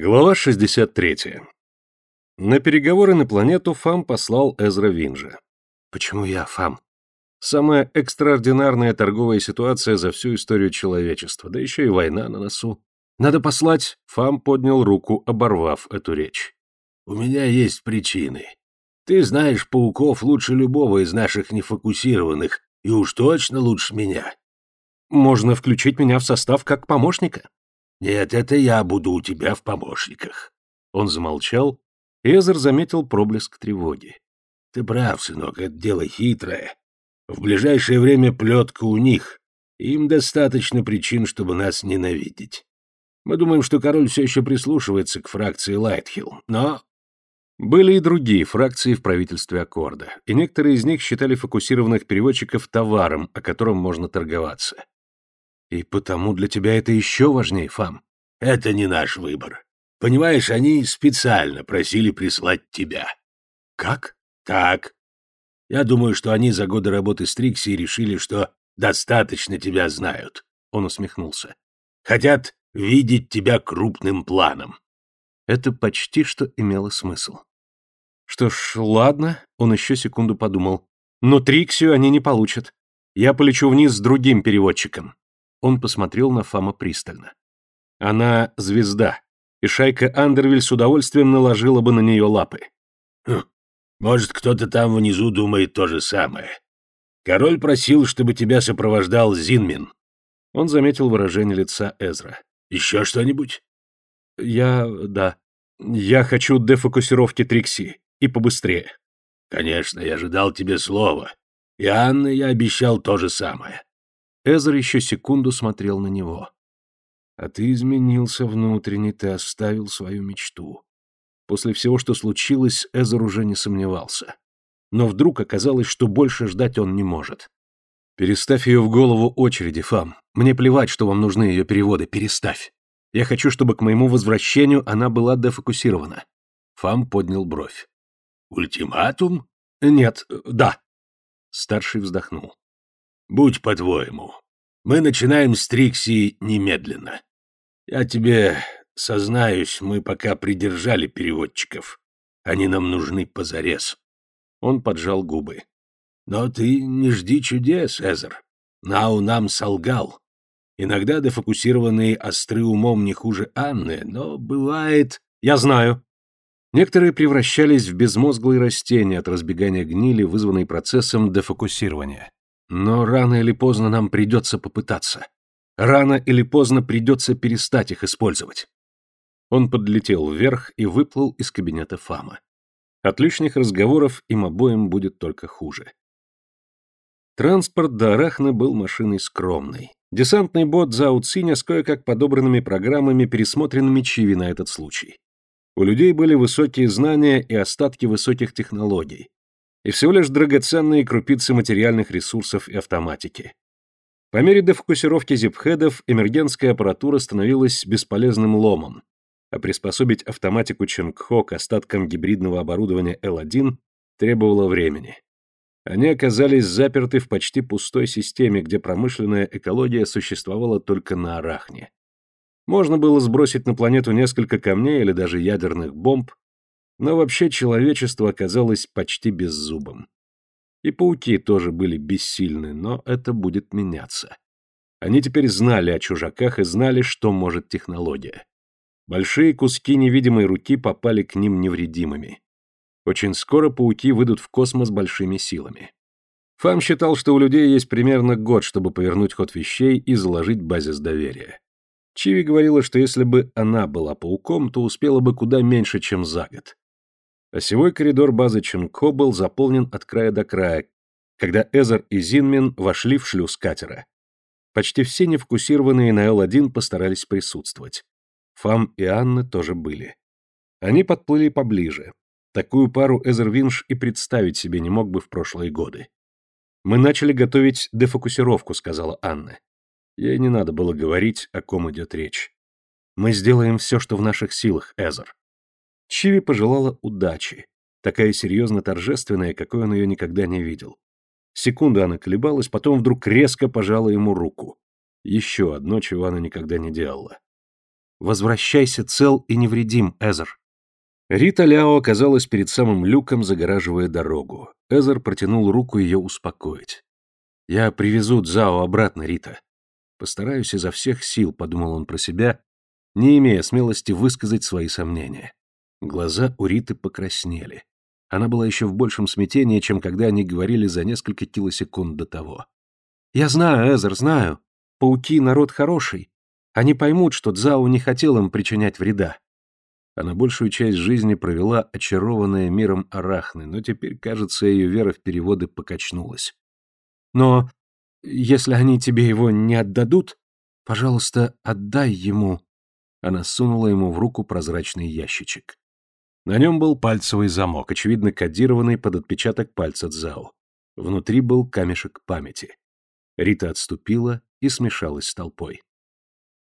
Глава 63. На переговоры на планету Фам послал Эзра Винжа. Почему я Фам? Самая экстраординарная торговая ситуация за всю историю человечества, да еще и война на носу. Надо послать. Фам поднял руку, оборвав эту речь. У меня есть причины. Ты знаешь пауков лучше любого из наших нефокусированных, и уж точно лучше меня. Можно включить меня в состав как помощника. Нет, это я буду у тебя в помощниках. Он замолчал, и Эзер заметил проблеск тревоги. Ты прав, сынок, это дело хитрое. В ближайшее время плетка у них. Им достаточно причин, чтобы нас ненавидеть. Мы думаем, что король все еще прислушивается к фракции Лайтхилл, но... Были и другие фракции в правительстве Аккорда, и некоторые из них считали фокусированных переводчиков товаром, о котором можно торговаться. И потому для тебя это еще важнее, Фам. Это не наш выбор. Понимаешь, они специально просили прислать тебя. Как? Так. Я думаю, что они за годы работы с Трикси решили, что достаточно тебя знают. Он усмехнулся. Хотят видеть тебя крупным планом. Это почти что имело смысл. Что ж, ладно, он еще секунду подумал. Но Триксию они не получат. Я полечу вниз с другим переводчиком. Он посмотрел на Фама пристально. Она звезда, и шайка Андервиль с удовольствием наложила бы на нее лапы. Хм, может, кто-то там внизу думает то же самое. Король просил, чтобы тебя сопровождал Зинмин. Он заметил выражение лица Эзра. Еще что-нибудь? Я... да. Я хочу дефокусировки Трикси. И побыстрее. Конечно, я ожидал тебе слова. И Анне я обещал то же самое. Эзер еще секунду смотрел на него. «А ты изменился внутренне, ты оставил свою мечту». После всего, что случилось, Эзер уже не сомневался. Но вдруг оказалось, что больше ждать он не может. «Переставь ее в голову очереди, Фам. Мне плевать, что вам нужны ее переводы. Переставь. Я хочу, чтобы к моему возвращению она была дефокусирована». Фам поднял бровь. «Ультиматум?» «Нет, да». Старший вздохнул. Будь по-твоему. Мы начинаем с Трикси немедленно. Я тебе сознаюсь, мы пока придержали переводчиков. Они нам нужны позарез. Он поджал губы. Но ты не жди чудес, Эзер. Нау нам солгал. Иногда дефокусированные остры умом не хуже Анны, но бывает... Я знаю. Некоторые превращались в безмозглые растения от разбегания гнили, вызванной процессом дефокусирования. Но рано или поздно нам придется попытаться. Рано или поздно придется перестать их использовать. Он подлетел вверх и выплыл из кабинета Фама. От лишних разговоров им обоим будет только хуже. Транспорт до Арахна был машиной скромной. Десантный бот Зауциня с кое-как подобранными программами, пересмотренными Чиви на этот случай. У людей были высокие знания и остатки высоких технологий и всего лишь драгоценные крупицы материальных ресурсов и автоматики. По мере дефокусировки зипхедов эмергенская аппаратура становилась бесполезным ломом, а приспособить автоматику Ченгхо к остаткам гибридного оборудования L1 требовало времени. Они оказались заперты в почти пустой системе, где промышленная экология существовала только на Арахне. Можно было сбросить на планету несколько камней или даже ядерных бомб, но вообще человечество оказалось почти беззубым. И пауки тоже были бессильны, но это будет меняться. Они теперь знали о чужаках и знали, что может технология. Большие куски невидимой руки попали к ним невредимыми. Очень скоро пауки выйдут в космос большими силами. Фам считал, что у людей есть примерно год, чтобы повернуть ход вещей и заложить базис доверия. Чиви говорила, что если бы она была пауком, то успела бы куда меньше, чем за год. Осевой коридор базы Ченко был заполнен от края до края, когда Эзер и Зинмин вошли в шлюз катера. Почти все невкусированные на Л-1 постарались присутствовать. Фам и Анна тоже были. Они подплыли поближе. Такую пару Эзер Винш и представить себе не мог бы в прошлые годы. «Мы начали готовить дефокусировку», — сказала Анна. Ей не надо было говорить, о ком идет речь. «Мы сделаем все, что в наших силах, Эзер. Чиви пожелала удачи, такая серьезно торжественная, какой он ее никогда не видел. Секунду она колебалась, потом вдруг резко пожала ему руку. Еще одно, чего она никогда не делала. Возвращайся цел и невредим, Эзер. Рита Ляо оказалась перед самым люком, загораживая дорогу. Эзер протянул руку ее успокоить. «Я привезу Дзао обратно, Рита. Постараюсь изо всех сил», — подумал он про себя, не имея смелости высказать свои сомнения. Глаза у Риты покраснели. Она была еще в большем смятении, чем когда они говорили за несколько килосекунд до того. «Я знаю, Эзер, знаю. Пауки — народ хороший. Они поймут, что Дзао не хотел им причинять вреда она большую часть жизни провела очарованная миром Арахны, но теперь, кажется, ее вера в переводы покачнулась. «Но если они тебе его не отдадут, пожалуйста, отдай ему». Она сунула ему в руку прозрачный ящичек. На нем был пальцевый замок, очевидно кодированный под отпечаток пальца Цзао. Внутри был камешек памяти. Рита отступила и смешалась с толпой.